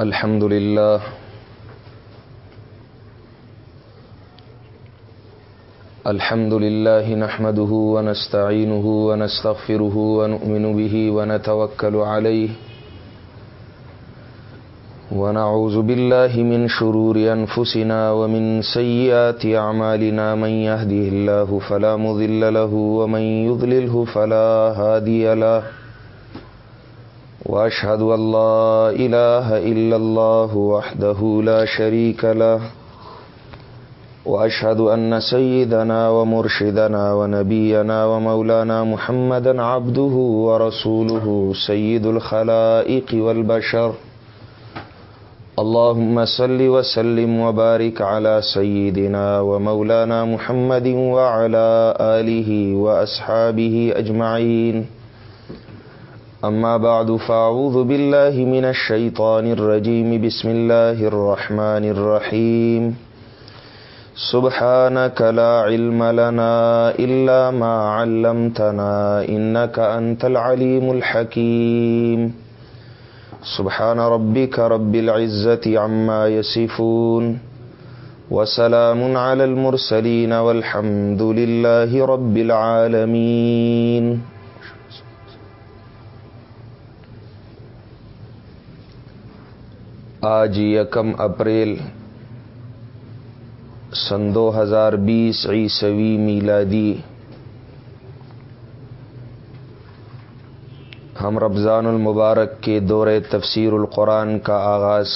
الحمد لله الحمد لله نحمده ونستعينه ونستغفره ونؤمن به ونتوكل عليه ونعوذ بالله من شرور أنفسنا ومن سيئات أعمالنا من يهده الله فلا مذل له ومن يضلله فلا هادي له۔ وأشهد أن لا إله إلا الله وحده لا شريك له، وأشهد أن سيدنا ومرشدنا ونبينا ومولانا محمدا عبده ورسوله سيد الخلائق والبشر. اللهم صل وسلم وبارك على سيدنا ومولانا محمد وعلى آله وأصحابه أجمعين. أما بعد، فأعوذ بالله من الشيطان الرجيم. بسم الله الرحمن الرحيم. سبحانك لا علم لنا إلا ما علمتنا إنك أنت العليم الحكيم. سبحان ربك رب العزة عما يصفون. وسلام على المرسلين والحمد لله رب العالمين. آج یکم اپریل سن دو ہزار بیس عیسوی میلادی۔ ہم رمضان المبارک کے دور تفسیر القرآن کا آغاز۔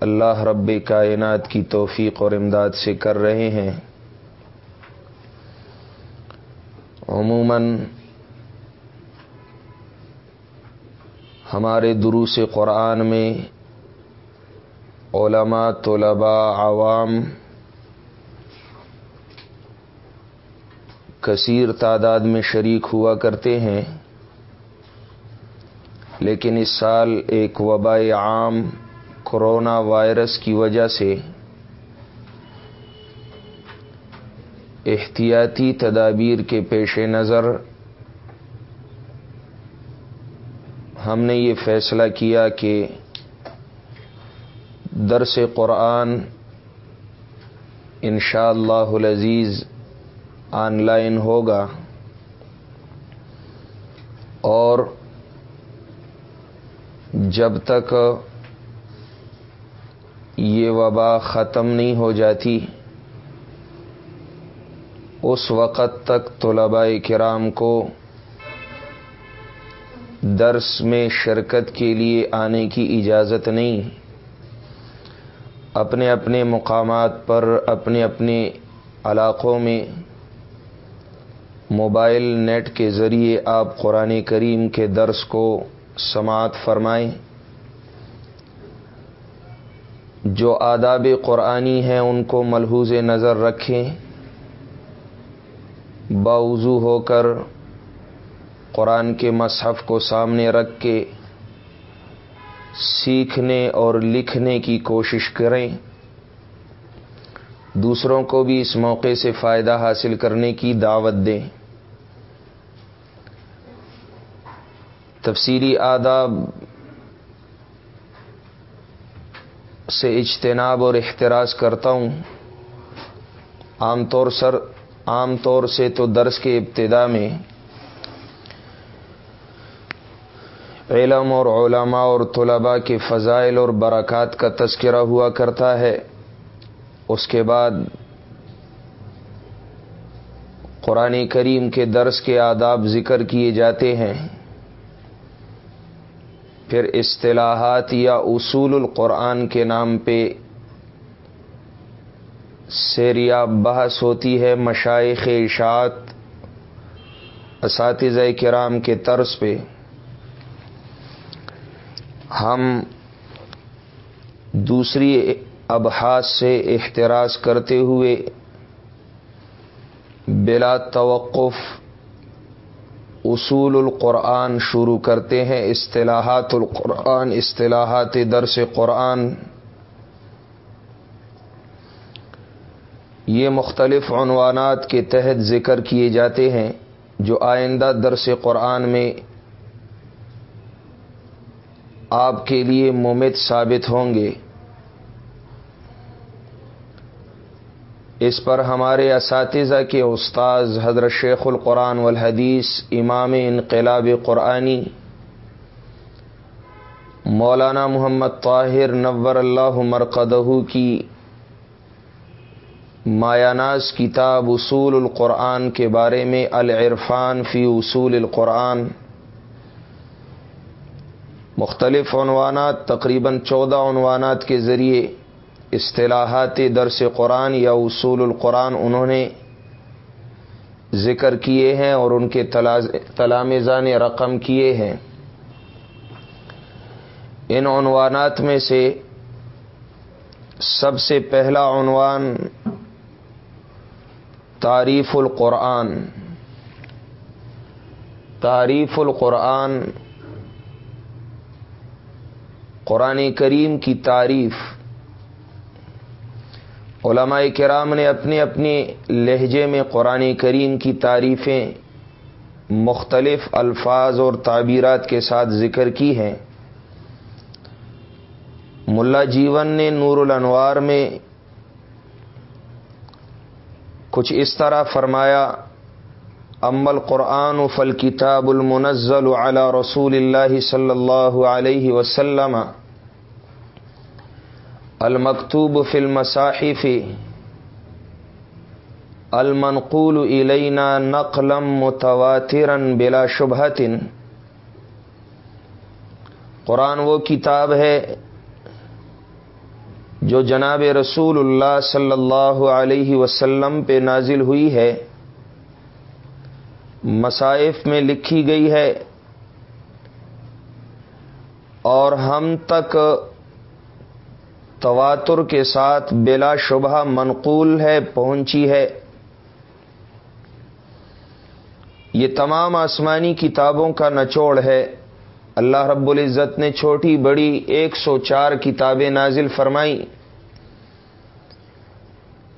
اللہ رب کائنات کی توفیق اور امداد سے کر رہے ہیں۔ عموماً ہمارے دروس قرآن میں علماء، طلباء، عوام کثیر تعداد میں شریک ہوا کرتے ہیں، لیکن اس سال ایک وبا عام کرونا وائرس کی وجہ سے احتیاطی تدابیر کے پیش نظر ہم نے یہ فیصلہ کیا کہ درس قرآن انشاء اللہ العزیز آن لائن ہوگا اور جب تک یہ وبا ختم نہیں ہو جاتی، اس وقت تک طلباء کرام کو درس میں شرکت کے لیے آنے کی اجازت نہیں۔ اپنے اپنے مقامات پر، اپنے اپنے علاقوں میں موبائل نیٹ کے ذریعے آپ قرآن کریم کے درس کو سماعت فرمائیں۔ جو آداب قرآنی ہیں ان کو ملحوظ نظر رکھیں۔ باوضو ہو کر قرآن کے مصحف کو سامنے رکھ کے سیکھنے اور لکھنے کی کوشش کریں۔ دوسروں کو بھی اس موقع سے فائدہ حاصل کرنے کی دعوت دیں۔ تفصیلی آداب سے اجتناب اور احتراز کرتا ہوں۔ عام طور سر، عام طور سے تو درس کے ابتدا میں علم اور علماء اور طلباء کے فضائل اور برکات کا تذکرہ ہوا کرتا ہے۔ اس کے بعد قرآن کریم کے درس کے آداب ذکر کیے جاتے ہیں۔ پھر اصطلاحات یا اصول القرآن کے نام پہ سیریاب بحث ہوتی ہے مشائق اشاعت اساتذہ کرام کے طرز پہ۔ ہم دوسری ابحاث سے احتراز کرتے ہوئے بلا توقف اصول القرآن شروع کرتے ہیں، اصطلاحات القرآن، اصطلاحات درس قرآن۔ یہ مختلف عنوانات کے تحت ذکر کیے جاتے ہیں جو آئندہ درس قرآن میں آپ کے لیے ممت ثابت ہوں گے۔ اس پر ہمارے اساتذہ کے استاذ حضرت شیخ القرآن والحدیث امام انقلاب قرآنی، مولانا محمد طاہر نور اللہ مرقدہ کی مایاناز کتاب اصول القرآن کے بارے میں العرفان فی اصول القرآن۔ مختلف عنوانات، تقریباً چودہ عنوانات کے ذریعے اصطلاحات درس قرآن یا اصول القرآن انہوں نے ذکر کیے ہیں اور ان کے تلامزان رقم کیے ہیں۔ ان عنوانات میں سے سب سے پہلا عنوان تعریف القرآن۔ تعریف القرآن قرآن کریم کی تعریف علماء کرام نے اپنے اپنے لہجے میں قرآن کریم کی تعریفیں مختلف الفاظ اور تعبیرات کے ساتھ ذکر کی ہیں۔ ملا جیون نے نور الانوار میں کچھ اس طرح فرمایا امل قرآن فل کتاب المنزل علی رسول اللہ صلی اللہ علیہ وسلم المکتوب فی المصاحف المنقول الینا نقلم متواترن بلا شبہت قرآن وہ کتاب ہے جو جناب رسول اللہ صلی اللہ علیہ وسلم پہ نازل ہوئی ہے۔ مصائف میں لکھی گئی ہے۔ اور ہم تک تواتر کے ساتھ بلا شبہ منقول ہے، پہنچی ہے۔ یہ تمام آسمانی کتابوں کا نچوڑ ہے۔ اللہ رب العزت نے چھوٹی بڑی ایک سو چار کتابیں نازل فرمائی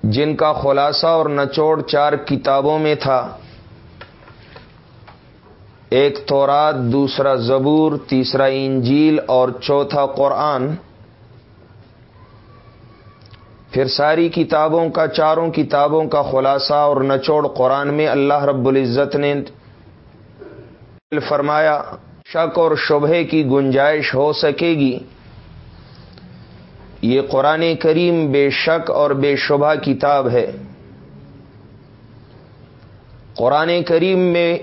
جن کا خلاصہ اور نچوڑ چار کتابوں میں تھا۔ ایک تورات، دوسرا زبور، تیسرا انجیل اور چوتھا قرآن۔ پھر ساری کتابوں کا، چاروں کتابوں کا خلاصہ اور نچوڑ قرآن میں اللہ رب العزت نے فرمایا، شک اور شبہ کی گنجائش ہو سکے گی۔ یہ قرآن کریم بے شک اور بے شبہ کتاب ہے۔ قرآن کریم میں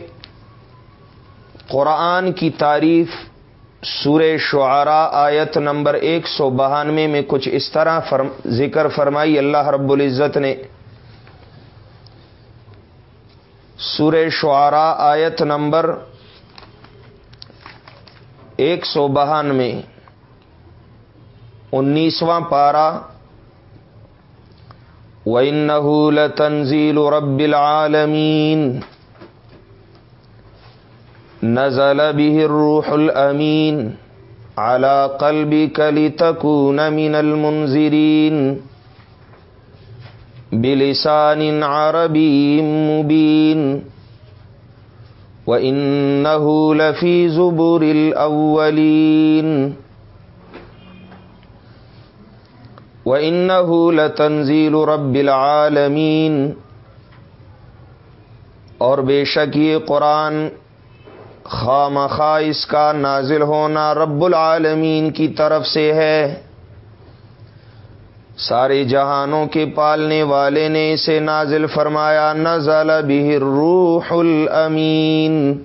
قرآن کی تعریف سور شعراء آیت نمبر ایک سو بہانوے میں کچھ اس طرح فرم ذکر فرمائی۔ اللہ رب العزت نے سور شعراء آیت نمبر ایک سو بہانوے، انیسواں پارا وَإِنَّهُ لَتَنزِيلُ رَبِّ الْعَالَمِينَ۔ نزل به الروح الامین على قلبك لتكون من المنذرين بلسان عربي مبين وإنه لفي زبر الأولين وإنه لتنزيل رب العالمين اور بے شک یہ قرآن خام خواہ اس کا نازل ہونا رب العالمین کی طرف سے ہے۔ سارے جہانوں کے پالنے والے نے اسے نازل فرمایا، نزل به الروح الامین۔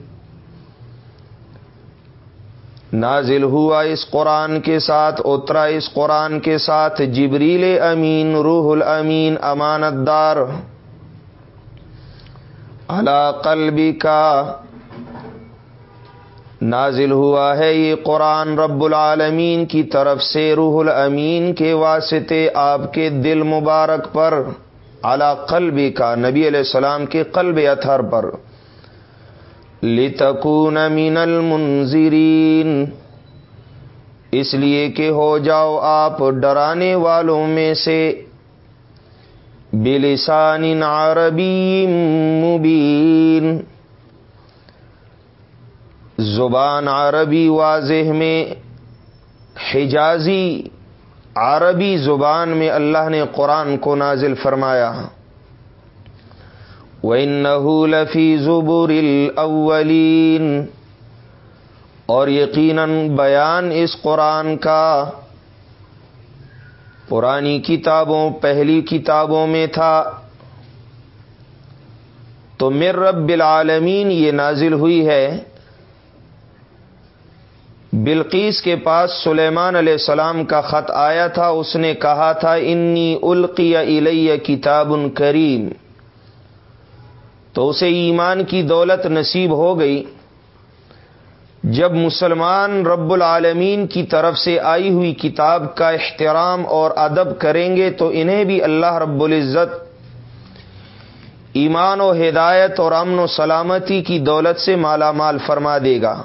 نازل ہوا اس قرآن کے ساتھ، اترا اس قرآن کے ساتھ۔ جبریل امین، روح الامین امانت دار اللہ قلبی کا نازل ہوا ہے یہ قرآن رب العالمین کی طرف سے روح الامین کے واسطے آپ کے دل مبارک پر اعلی قلبی کا نبی علیہ السلام کے قلب اتھر پر۔ لتکون من المنظرین اس لیے کہ ہو جاؤ آپ ڈرانے والوں میں سے۔ بلسان عربی مبین۔ زبان عربی واضح میں، حجازی عربی زبان میں اللہ نے قرآن کو نازل فرمایا۔ وَإِنَّهُ لَفِي زُبُرِ الْأَوَّلِينَ۔ اور یقیناً بیان اس قرآن کا۔ پرانی کتابوں، پہلی کتابوں میں تھا۔ تو مر رب العالمین یہ نازل ہوئی ہے۔ بلقیس کے پاس سلیمان علیہ السلام کا خط آیا تھا، اس نے کہا تھا، انی القی الیہ کتاب کریم. تو اسے ایمان کی دولت نصیب ہو گئی۔ جب مسلمان رب العالمین کی طرف سے آئی ہوئی کتاب کا احترام اور ادب کریں گے، تو انہیں بھی اللہ رب العزت ایمان و ہدایت اور امن و سلامتی کی دولت سے مالا مال فرما دے گا۔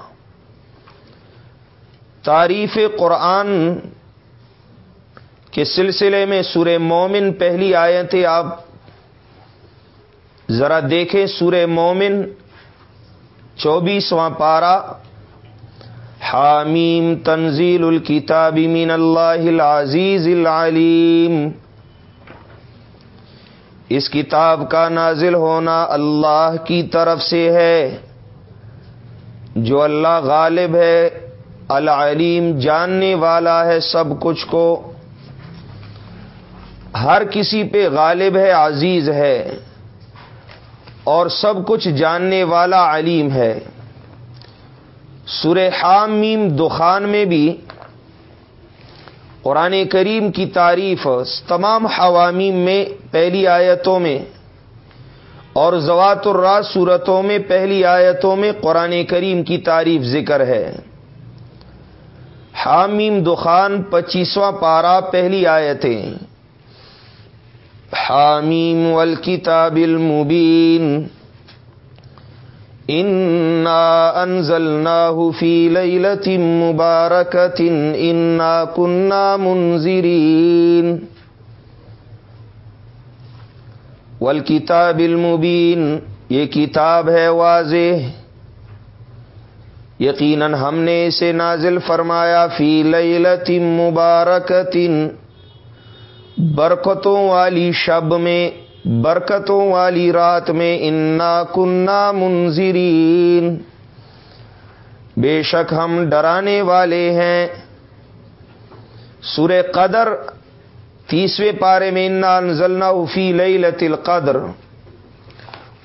تعریف قرآن کے سلسلے میں سورہ مومن پہلی آیتیں آپ ذرا دیکھیں سورہ مومن چوبیسواں پارا حامیم تنزیل الکتاب من اللہ العزیز العلیم اس کتاب کا نازل ہونا اللہ کی طرف سے ہے جو اللہ غالب ہے العلیم جاننے والا ہے سب کچھ کو۔ ہر کسی پہ غالب ہے، عزیز ہے۔ اور سب کچھ جاننے والا علیم ہے۔ سورہ حامیم دخان میں بھی قرآن کریم کی تعریف تمام حوامیم میں پہلی آیتوں میں اور زوات الراز صورتوں میں پہلی آیتوں میں قرآن کریم کی تعریف ذکر ہے۔ حامیم دخان پچیسواں پارا پہلی آیتیں حامیم والکتاب المبین۔ انا انزلناه في ليلة مباركة انا كنا منذرين والکتاب المبین، یہ کتاب ہے واضح۔ یقیناً ہم نے اسے نازل فرمایا، فی لیلت مبارکت برکتوں والی شب میں، برکتوں والی رات میں، انا کنہ منظرین بے شک ہم ڈرانے والے ہیں۔ سور قدر، تیسویں پارے میں، انا انزلنا فی لیلت القدر۔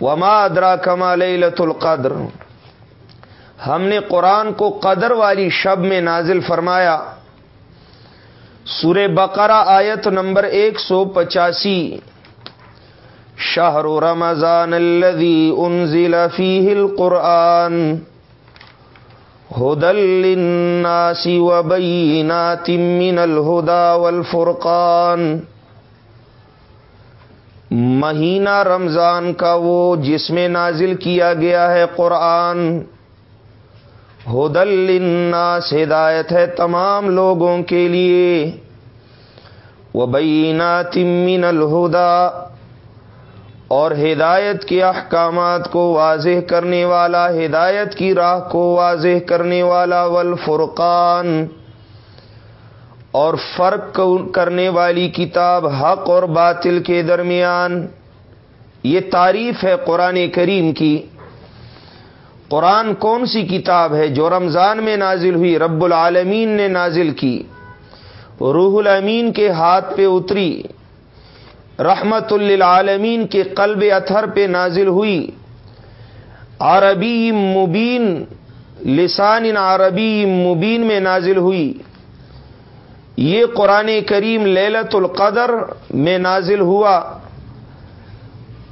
وما ادرا کما لیلت القدر۔ ہم نے قرآن کو قدر والی شب میں نازل فرمایا۔ سور بقرہ آیت نمبر ایک سو پچاسی۔ شہر رمضان الذي انزل فيه القرآن۔ هدى للناس وبينات من الهدى والفرقان۔ مہینہ رمضان کا وہ جس میں نازل کیا گیا ہے قرآن۔ ہدل للناس ہدایت ہے تمام لوگوں کے لیے۔ وہ بینات من الہدا اور ہدایت کے احکامات کو واضح کرنے والا، ہدایت کی راہ کو واضح کرنے والا، والفرقان، اور فرق کرنے والی کتاب حق اور باطل کے درمیان۔ یہ تعریف ہے قرآن کریم کی۔ قرآن کون سی کتاب ہے جو رمضان میں نازل ہوئی، رب العالمین نے نازل کی؟ روح الامین کے ہاتھ پہ اتری، رحمت للعالمین کے قلب اتھر پہ نازل ہوئی۔ عربی مبین، لسان عربی مبین میں نازل ہوئی۔ یہ قرآن کریم لیلت القدر میں نازل ہوا۔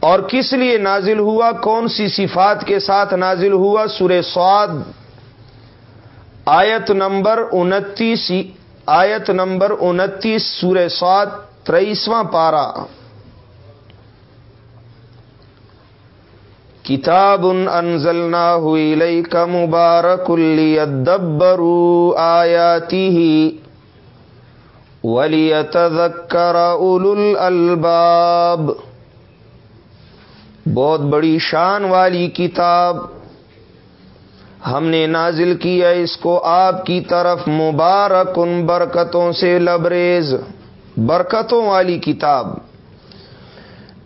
اور کس لیے نازل ہوا؟ کون سی صفات کے ساتھ نازل ہوا؟ سورہ سعد، آیت نمبر انتیس، آیت نمبر انتیس، سورہ سعد، تریسواں پارہ۔ کتاب انزلنا ہوئی لئی کا مبارک دبرو آیاتی ولی تذکر اول الباب بہت بڑی شان والی کتاب ہم نے نازل کیا اس کو آپ کی طرف مبارک ان برکتوں سے لبریز، برکتوں والی کتاب۔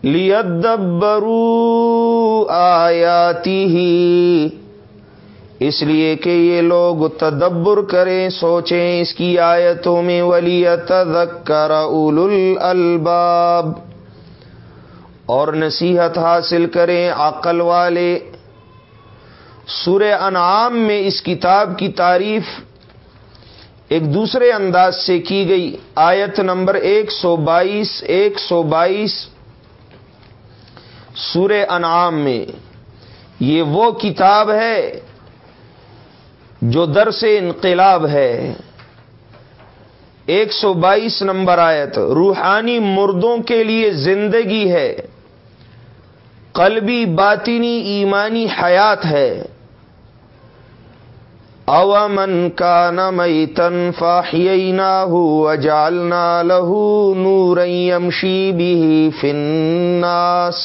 لیدبرو آیاتی ہی اس لیے کہ یہ لوگ تدبر کریں، سوچیں اس کی آیتوں میں ولی تذکر اول الباب اور نصیحت حاصل کریں عقل والے۔ سورہ انعام میں اس کتاب کی تعریف ایک دوسرے انداز سے کی گئی۔ آیت نمبر ایک سو بائیس، ایک سو بائیس۔ سورہ انعام میں یہ وہ کتاب ہے جو در سے انقلاب ہے۔ ایک سو بائیس نمبر آیت۔ روحانی مردوں کے لیے زندگی ہے۔ قلبی، باطنی، ایمانی حیات ہے۔ او من کا نئی تن فاہینا ہو جالنا لہو نوریم شی بھی فناس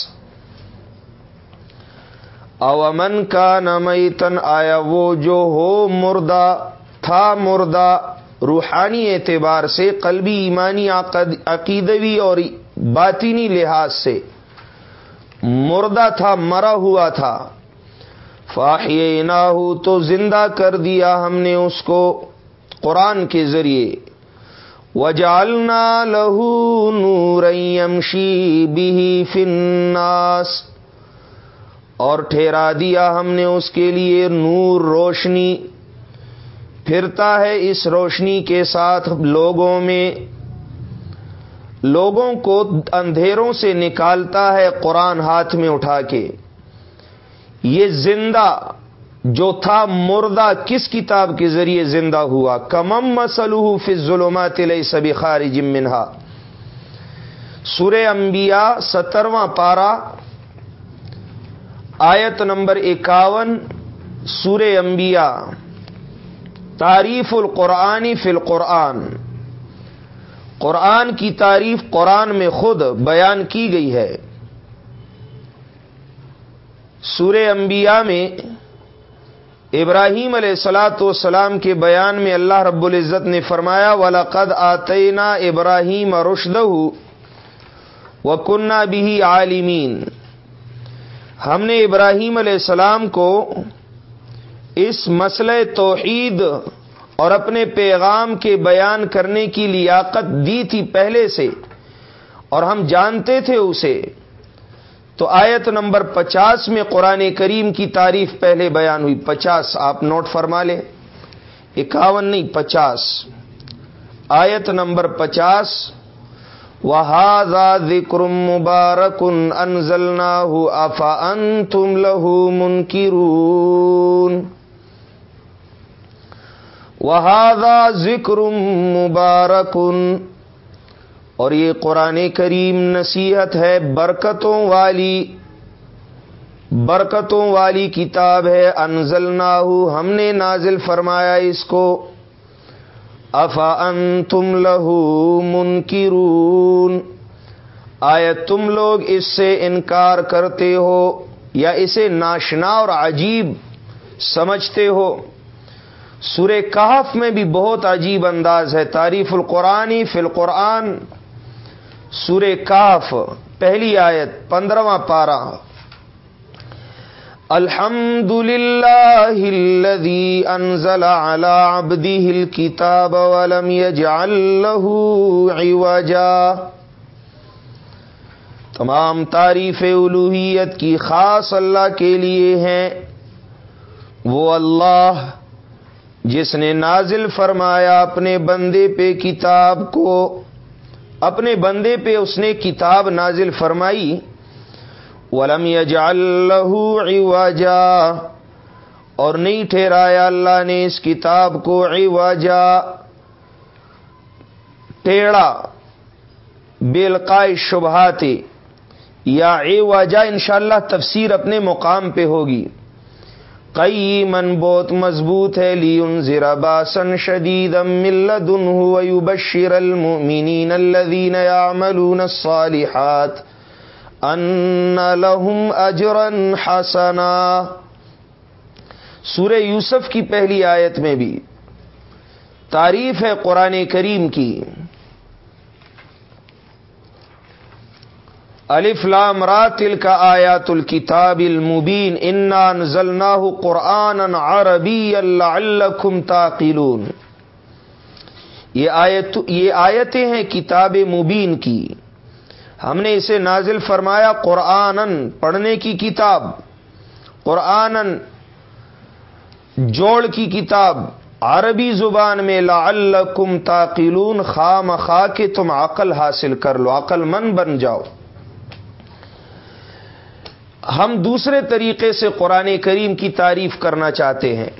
او من کا نئی تن آیا وہ جو ہو مردہ، تھا مردہ، روحانی اعتبار سے، قلبی، ایمانی عقیدوی اور باطینی لحاظ سے۔ مردہ تھا، مرا ہوا تھا۔ فاہی نہ تو زندہ کر دیا ہم نے اس کو قرآن کے ذریعے۔ وجالنا لہو نوریم شی بھی فناس اور ٹھہرا دیا ہم نے اس کے لیے نور روشنی۔ پھرتا ہے اس روشنی کے ساتھ لوگوں میں۔ لوگوں کو اندھیروں سے نکالتا ہے قرآن ہاتھ میں اٹھا کے۔ یہ زندہ جو تھا مردہ کس کتاب کے ذریعے زندہ ہوا؟ کمم مسلح فض ظلمات سبھی خارج منہا۔ سور انبیاء سترواں پارا آیت نمبر اکاون سور انبیاء۔ تعریف القرآنی فی القرآن۔ قرآن کی تعریف قرآن میں خود بیان کی گئی ہے۔ سور انبیاء میں ابراہیم علیہ السلاۃ والسلام کے بیان میں اللہ رب العزت نے فرمایا ولاقد آتینا ابراہیم رشد و کنہ بھی عالمین۔ ہم نے ابراہیم علیہ السلام کو اس مسئلہ توحید اور اپنے پیغام کے بیان کرنے کی لیاقت دی تھی پہلے سے، اور ہم جانتے تھے اسے۔ تو آیت نمبر پچاس میں قرآن کریم کی تعریف پہلے بیان ہوئی۔ پچاس، آپ نوٹ فرما لیں۔ اکاون نہیں، پچاس۔ آیت نمبر پچاس۔ وہذا ذکر مبارک انزلنا افا ان تم لہو منکرون وہذا ذکر مبارکن اور یہ قرآن کریم نصیحت ہے، برکتوں والی برکتوں والی کتاب ہے انزل ہم نے نازل فرمایا اس کو۔ افا ان تم لہو منکرون۔ آیا تم لوگ اس سے انکار کرتے ہو یا اسے ناشنا اور عجیب سمجھتے ہو؟ سورہ کہف میں بھی بہت عجیب انداز ہے۔ تعریف القرآنی فی القرآن۔ سور کاف پہلی آیت، پندرواں پارہ۔ الحمد للہ انزل على عبده الكتاب ولم يجعل له عوجا۔ تمام تعریف الوحیت کی خاص اللہ کے لیے ہیں۔ وہ اللہ جس نے نازل فرمایا اپنے بندے پہ کتاب کو، اپنے بندے پہ اس نے کتاب نازل فرمائی۔ ولم عواجا اور نہیں ٹھہرایا اللہ نے اس کتاب کو عواجا ٹیڑا بیلقائے شبہاتے یا عواجا انشاءاللہ تفسیر اپنے مقام پہ ہوگی۔ کئی من بہت مضبوط ہے لی ان زیرا باسن شدید ملدن بشیر المین الدین یعملون الصالحات ان لهم اجرا حسنا۔ سورہ یوسف کی پہلی آیت میں بھی تعریف ہے قرآن کریم کی۔ الف لام را تل کا آیات الکتاب المبین انان ضلع قرآن عربی اللہ اللہ تاقلون۔ یہ آیت یہ آیتیں ہیں کتاب مبین کی۔ ہم نے اسے نازل فرمایا قرآن پڑھنے کی کتاب۔ قرآن جوڑ کی کتاب۔ عربی زبان میں لعلکم تاقلون خام خا کے تم عقل حاصل کر لو عقل من بن جاؤ۔ ہم دوسرے طریقے سے قرآن کریم کی تعریف کرنا چاہتے ہیں۔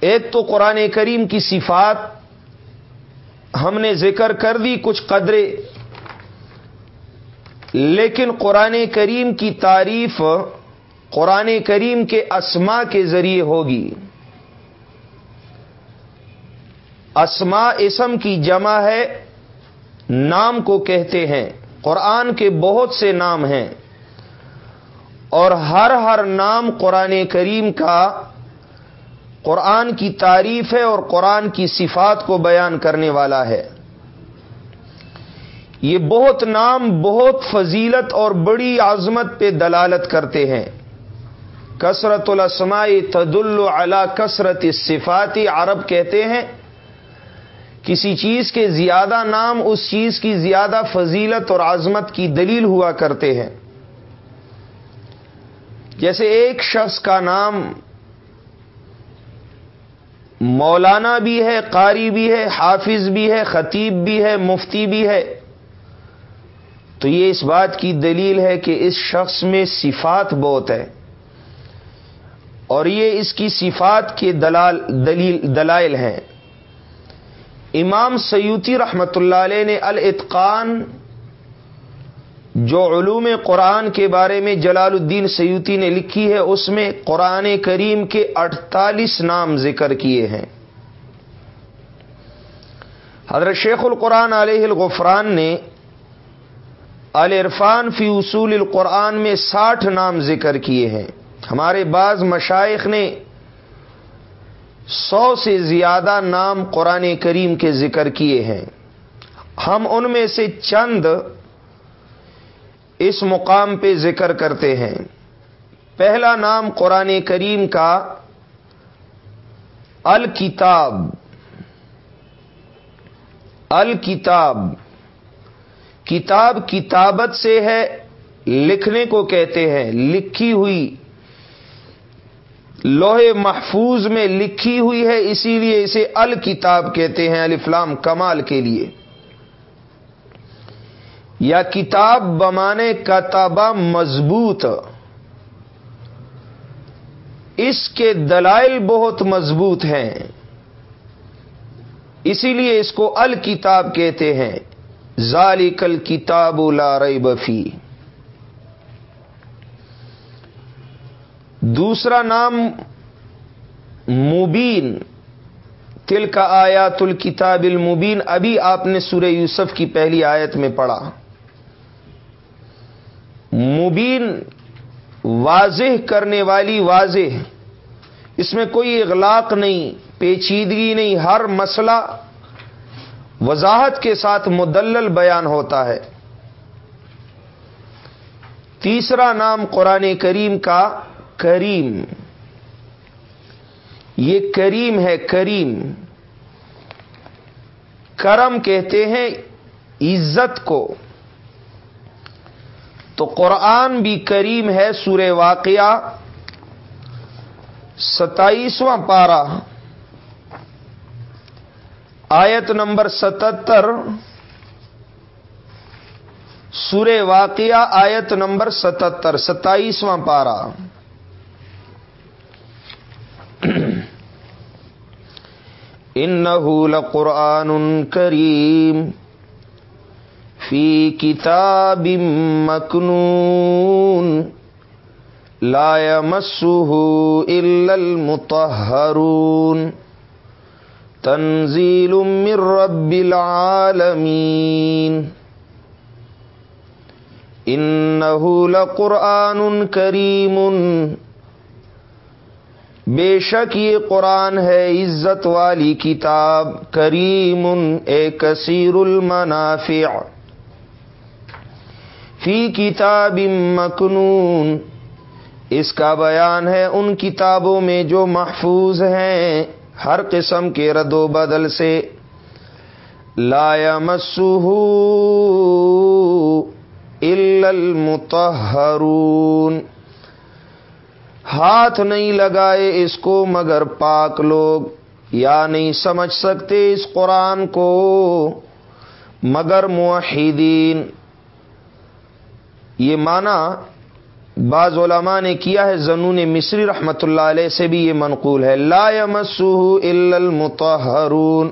ایک تو قرآن کریم کی صفات ہم نے ذکر کر دی کچھ قدرے، لیکن قرآن کریم کی تعریف قرآن کریم کے اسما کے ذریعے ہوگی۔ اسما اسم کی جمع ہے، نام کو کہتے ہیں۔ قرآن کے بہت سے نام ہیں اور ہر ہر نام قرآن کریم کا قرآن کی تعریف ہے اور قرآن کی صفات کو بیان کرنے والا ہے۔ یہ بہت نام، بہت فضیلت اور بڑی عظمت پہ دلالت کرتے ہیں۔ کثرت الاسماء تد اللہ کثرت صفاتی عرب کہتے ہیں کسی چیز کے زیادہ نام اس چیز کی زیادہ فضیلت اور عظمت کی دلیل ہوا کرتے ہیں۔ جیسے ایک شخص کا نام مولانا بھی ہے، قاری بھی ہے، حافظ بھی ہے، خطیب بھی ہے، مفتی بھی ہے۔ تو یہ اس بات کی دلیل ہے کہ اس شخص میں صفات بہت ہے اور یہ اس کی صفات کے دلال دلیل دلائل ہیں۔ امام سیوتی رحمت اللہ علیہ نے الاتقان، جو علوم قرآن کے بارے میں جلال الدین سیوتی نے لکھی ہے، اس میں قرآن کریم کے اڑتالیس نام ذکر کیے ہیں۔ حضرت شیخ القرآن علیہ الغفران نے الرفان فی اصول القرآن میں ساٹھ نام ذکر کیے ہیں۔ ہمارے بعض مشائق نے سو سے زیادہ نام قرآن کریم کے ذکر کیے ہیں۔ ہم ان میں سے چند اس مقام پہ ذکر کرتے ہیں۔ پہلا نام قرآن کریم کا الکتاب۔ الکتاب۔ کتاب کتابت سے ہے، لکھنے کو کہتے ہیں، لکھی ہوئی لوہے محفوظ میں لکھی ہوئی ہے، اسی لیے اسے الکتاب کہتے ہیں الفلام کمال کے لیے۔ یا کتاب بمانے کتابہ مضبوط۔ اس کے دلائل بہت مضبوط ہیں۔ اسی لیے اس کو الکتاب کہتے ہیں۔ ظالی کل کتاب ریب بفی دوسرا نام مبین تل کا آیات الکتاب المبین، ابھی آپ نے سورہ یوسف کی پہلی آیت میں پڑھا۔ مبین واضح کرنے والی، واضح۔ اس میں کوئی اغلاق نہیں، پیچیدگی نہیں، ہر مسئلہ وضاحت کے ساتھ مدلل بیان ہوتا ہے۔ تیسرا نام قرآن کریم کا کریم یہ کریم ہے کریم کرم کہتے ہیں عزت کو تو قرآن بھی کریم ہے سور واقعہ ستائیسواں پارا آیت نمبر ستتر سور واقعہ آیت نمبر ستتر ستائیسواں پارا ان لقرآن کریم فی کتاب مکنون لا يمسه الا المطهرون تنزيل من رب العالمين انه لقران كريم بے شک یہ قرآن ہے عزت والی کتاب، کریم اے کثیر المنافع۔ فی کتاب مکنون۔ اس کا بیان ہے ان کتابوں میں جو محفوظ ہیں ہر قسم کے رد و بدل سے۔ لا مسو المتحرون ہاتھ نہیں لگائے اس کو مگر پاک لوگ، یا نہیں سمجھ سکتے اس قرآن کو۔ مگر موحدین، یہ مانا بعض علماء نے کیا ہے، زنون مصری رحمت اللہ علیہ سے بھی یہ منقول ہے۔ لا يمسه الا المطهرون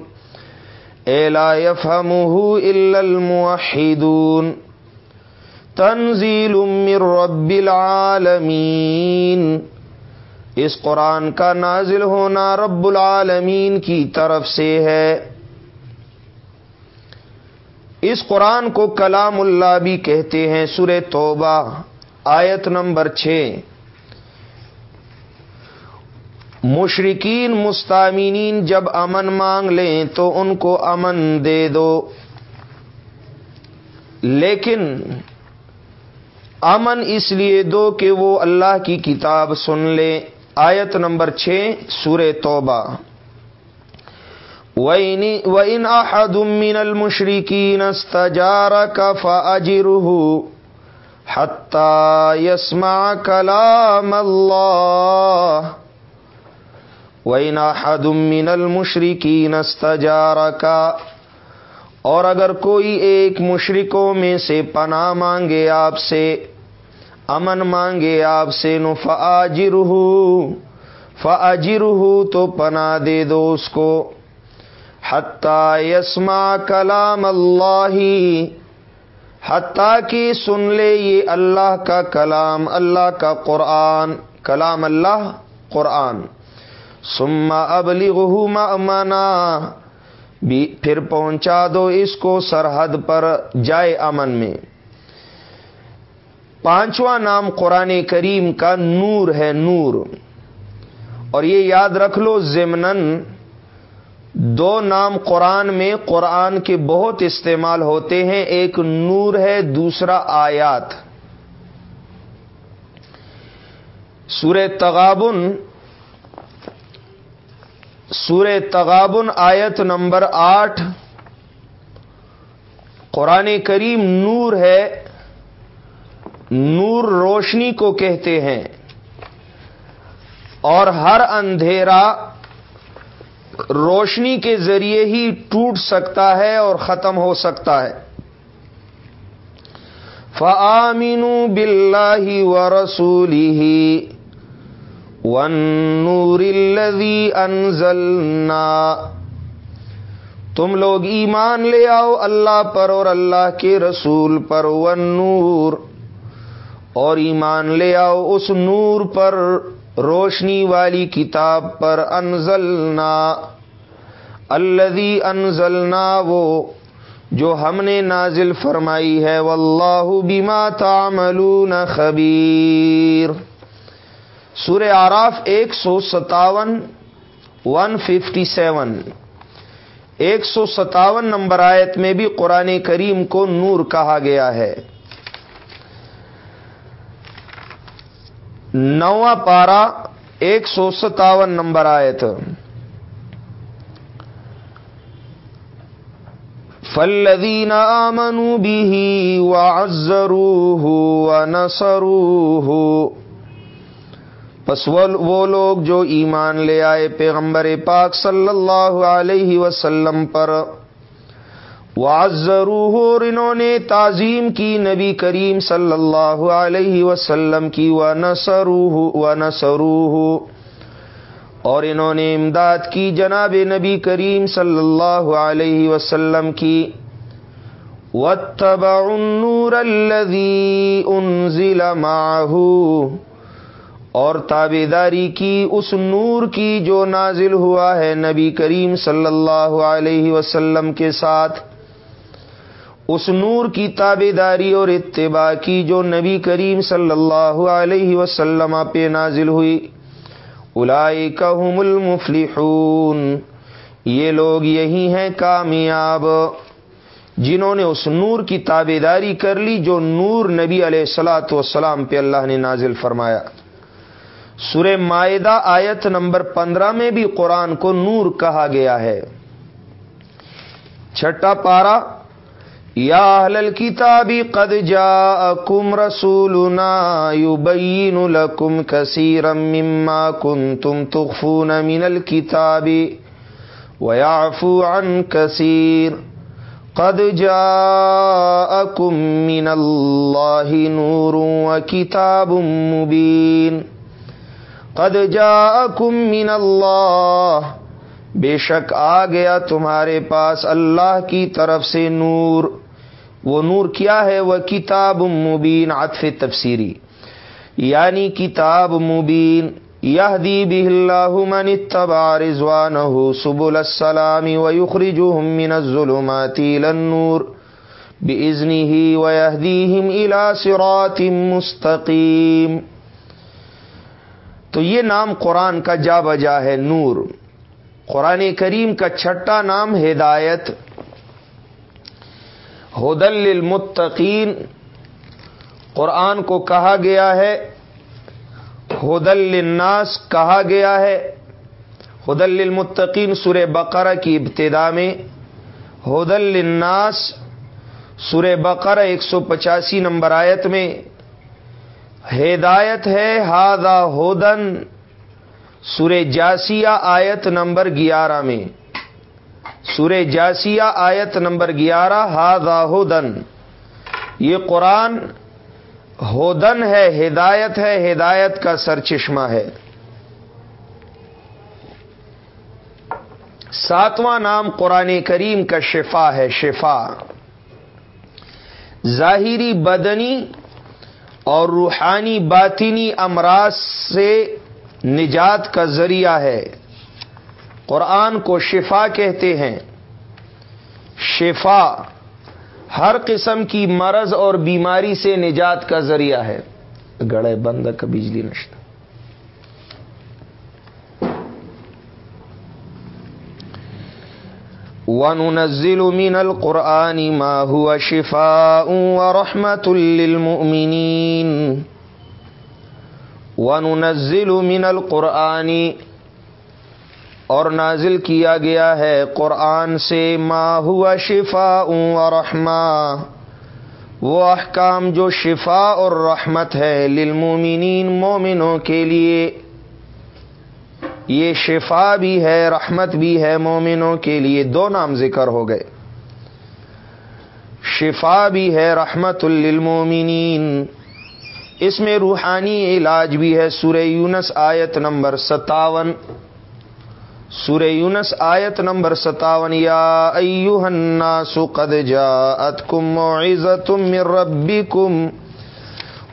اے لا يفهمه الا الموحدون۔ تنزیل من رب العالمین۔ اس قرآن کا نازل ہونا رب العالمین کی طرف سے ہے۔ اس قرآن کو کلام اللہ بھی کہتے ہیں سر توبہ، آیت نمبر چھ۔ مشرقین مستامین جب امن مانگ لیں تو ان کو امن دے دو۔ لیکن امن اس لیے دو کہ وہ اللہ کی کتاب سن لے۔ آیت نمبر چھ سور توبہ۔ وَإِنْ أَحَدٌ مِّنَ الْمُشْرِكِينَ اسْتَجَارَكَ فَأَجِرُهُ حَتَّى يَسْمَعَ كَلَامَ اللَّهِ۔ وَإِنْ أَحَدٌ مِّنَ الْمُشْرِكِينَ اسْتَجَارَكَ اور اگر کوئی ایک مشرکوں میں سے پناہ مانگے آپ سے، امن مانگے آپ سے، نو فاجر فاجر تو پناہ دے دو اس کو۔ حتیٰ یسما کلام اللہ، حتیٰ کہ سن لے یہ اللہ کا کلام، اللہ کا قرآن، کلام اللہ، قرآن۔ سما ابلی منا بھی پھر پہنچا دو اس کو سرحد پر جائے امن میں۔ پانچواں نام قرآن کریم کا نور ہے نور۔ اور یہ یاد رکھ لو ضمن دو نام قرآن میں قرآن کے بہت استعمال ہوتے ہیں، ایک نور ہے، دوسرا آیات۔ سور تغابن سور تغابن آیت نمبر آٹھ۔ قرآن کریم نور ہے، نور روشنی کو کہتے ہیں۔ اور ہر اندھیرا روشنی کے ذریعے ہی ٹوٹ سکتا ہے اور ختم ہو سکتا ہے۔ فعامین بلّہ و رسولی ونور الذي انزلنا۔ تم لوگ ایمان لے آؤ اللہ پر اور اللہ کے رسول پر۔ ون نور اور ایمان لے آؤ اس نور پر۔ روشنی والی کتاب پر انزلنا۔ الذي انزلنا، وہ جو ہم نے نازل فرمائی ہے۔ واللہ بما تعملون خبیر۔ سورہ آراف ایک سو ستاون، ون ففٹی سیون۔ ایک سو ستاون نمبر آیت میں بھی قرآن کریم کو نور کہا گیا ہے۔ نواں پارا ایک سو ستاون نمبر آیت۔ فلدین آمنو بھی وزرو ہو پس وہ لوگ جو ایمان لے آئے پیغمبر پاک صلی اللہ علیہ وسلم پر واضرو اور انہوں نے تعظیم کی نبی کریم صلی اللہ علیہ وسلم کی و نسرو و نسرو اور انہوں نے امداد کی جناب نبی کریم صلی اللہ علیہ وسلم کی۔ واتبعوا النور الذي انزل معه اور تابے داری کی اس نور کی جو نازل ہوا ہے نبی کریم صلی اللہ علیہ وسلم کے ساتھ، اس نور کی تابے داری اور اتباع کی جو نبی کریم صلی اللہ علیہ وسلم پہ نازل ہوئی اولائکہم المفلحون۔ یہ لوگ یہی ہیں کامیاب جنہوں نے اس نور کی تابے داری کر لی جو نور نبی علیہ السلاۃ والسلام پہ اللہ نے نازل فرمایا۔ سورہ معدہ آیت نمبر پندرہ میں بھی قرآن کو نور کہا گیا ہے۔ چھٹا پارا، یا اہل الكتاب قد جاءکم رسولنا یبین لکم کثیرا مما کنتم تخفون من الكتاب ویعفو عن کثیر۔ قد جاءکم من اللہ نور وکتاب مبین۔ قد جاءکم من اللہ۔ بے شک آ گیا تمہارے پاس اللہ کی طرف سے نور۔ وہ نور کیا ہے؟ وہ کتاب مبین، عطف تفسیری۔ یعنی کتاب مبین۔ یہ دی بھی اللہ من اتبع رضوانه سبل السلام ويخرجهم من الظلمات الى النور۔ باذنه ويهديهم الى صراط مستقیم۔ تو یہ نام قرآن کا جا بجا ہے نور۔ قرآن کریم کا چھٹا نام ہدایت۔ ہدل للمتقین۔ قرآن کو کہا گیا ہے۔ ہدل للناس کہا گیا ہے۔ ہدل للمتقین سور بقرہ کی ابتدا میں۔ ہدل للناس سور بقرہ ایک سو پچاسی نمبر آیت میں۔ ہدایت ہے ہادا ہودن سورہ جاسیہ آیت نمبر گیارہ میں۔ سورہ جاسیہ آیت نمبر گیارہ ہاضا ہودن یہ قرآن ہودن ہے، ہدایت ہے، ہدایت کا سر چشمہ ہے۔ ساتواں نام قرآن کریم کا شفا ہے، شفا۔ ظاہری بدنی اور روحانی باطنی امراض سے نجات کا ذریعہ ہے۔ قرآن کو شفا کہتے ہیں۔ شفا ہر قسم کی مرض اور بیماری سے نجات کا ذریعہ ہے۔ گڑے بند کا بجلی نشتہ۔ وننزل من القرآن ما هو شفاء ورحمة للمؤمنين. وننزل من القرآنی اور نازل کیا گیا ہے قرآن سے ما ہوا شفا و رحما وہ احکام جو شفا اور رحمت ہے للمومنین مومنوں کے لیے۔ یہ شفا بھی ہے، رحمت بھی ہے مومنوں کے لیے۔ دو نام ذکر ہو گئے۔ شفا بھی ہے، رحمت للمومنین اس میں روحانی علاج بھی ہے۔ سورہ یونس آیت نمبر ستاون۔ سورہ یونس آیت نمبر ستاون۔ یا ایوہ الناس قد جاءتکم موعظتم من ربکم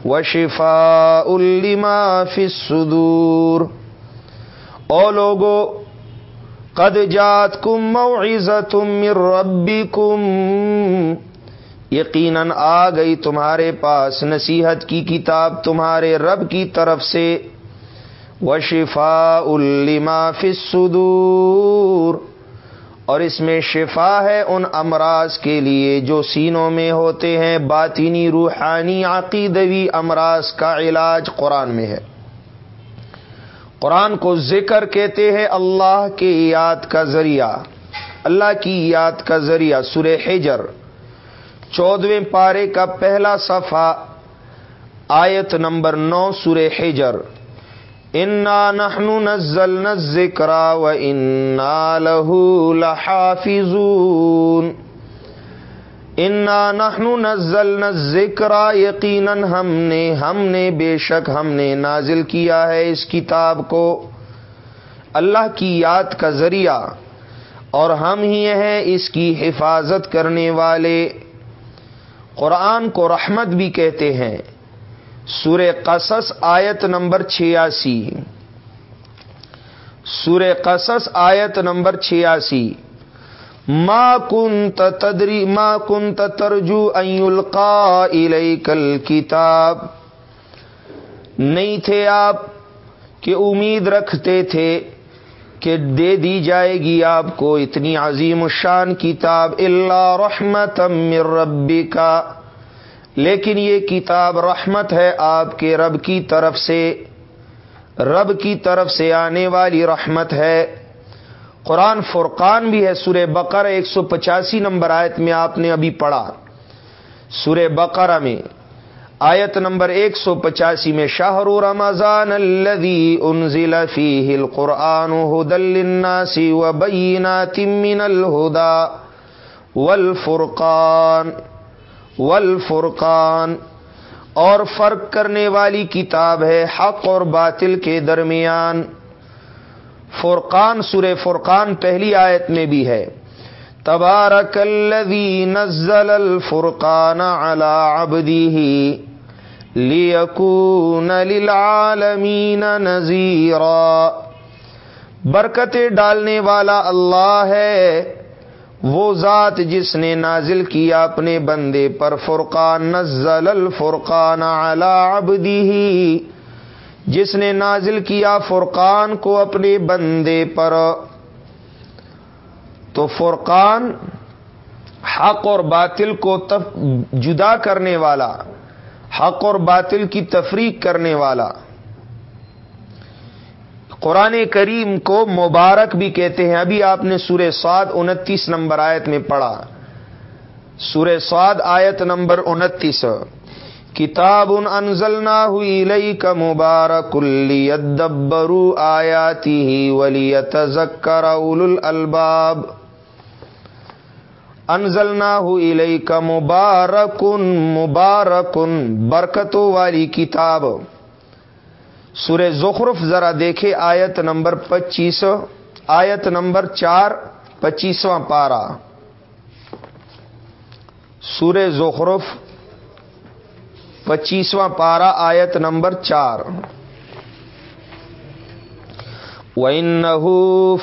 وشفاء لما فی الصدور۔ او لوگو، قد جاءتکم موعظتم من ربکم. یقیناً آ گئی تمہارے پاس نصیحت کی کتاب تمہارے رب کی طرف سے. و شفا الما فصدور اور اس میں شفا ہے ان امراض کے لیے جو سینوں میں ہوتے ہیں باطینی روحانی، عقیدوی امراض کا علاج قرآن میں ہے۔ قرآن کو ذکر کہتے ہیں اللہ کے یاد کا ذریعہ، اللہ کی یاد کا ذریعہ، سورہ حجر۔ چودویں پارے کا پہلا صفحہ، آیت نمبر نو سور حجر۔ انا نحن نزلنا الذکر و انا له لحافظون۔ انا نحن نزلنا الذکر یقیناً ہم نے ہم نے بے شک ہم نے نازل کیا ہے اس کتاب کو۔ اللہ کی یاد کا ذریعہ۔ اور ہم ہی ہیں اس کی حفاظت کرنے والے۔ قرآن کو رحمت بھی کہتے ہیں۔ سور قصص آیت نمبر چھیاسی۔ سور قصص آیت نمبر چھیاسی۔ ما کن تدری ما کن ترجو القا کل کتاب نہیں تھے آپ کہ امید رکھتے تھے کہ دے دی جائے گی آپ کو اتنی عظیم الشان کتاب اللہ رحمت من ربی کا لیکن یہ کتاب رحمت ہے آپ کے رب کی طرف سے. رب کی طرف سے آنے والی رحمت ہے. قرآن فرقان بھی ہے، سورہ بقر ایک سو پچاسی نمبر آیت میں آپ نے ابھی پڑھا۔ سورہ بقرہ میں آیت نمبر ایک سو پچاسی میں شاہر رمضان الذي انزل فيه القرآن هدى للناس وبينات من الهدى والفرقان والفرقان۔ اور فرق کرنے والی کتاب ہے حق اور باطل کے درمیان۔ فرقان سر فرقان پہلی آیت میں بھی ہے۔ تبارک الذي نزل الفرقان على عبده لیکون للعالمین نذیرا۔ برکتیں ڈالنے والا اللہ ہے۔ وہ ذات جس نے نازل کیا اپنے بندے پر فرقان، نزل الفرقان علی عبدہ جس نے نازل کیا فرقان کو اپنے بندے پر۔ تو فرقان حق اور باطل کو جدا کرنے والا، حق اور باطل کی تفریق کرنے والا۔ قرآن کریم کو مبارک بھی کہتے ہیں۔ ابھی آپ نے سورہ سعد انتیس نمبر آیت میں پڑھا۔ سورہ سعد آیت نمبر انتیس۔ کتاب ان انزلنا ہوئی لئی کا مبارک البرو آیاتی ہی ولی تزکر الباب انزلنا ہوئی کا مبارکن مبارکن برکتوں والی کتاب۔ سورہ زخرف ذرا دیکھے آیت نمبر پچیس، آیت نمبر چار، پچیسواں پارا سورہ زخرف پچیسواں پارا آیت نمبر چار۔ وَإِنَّهُ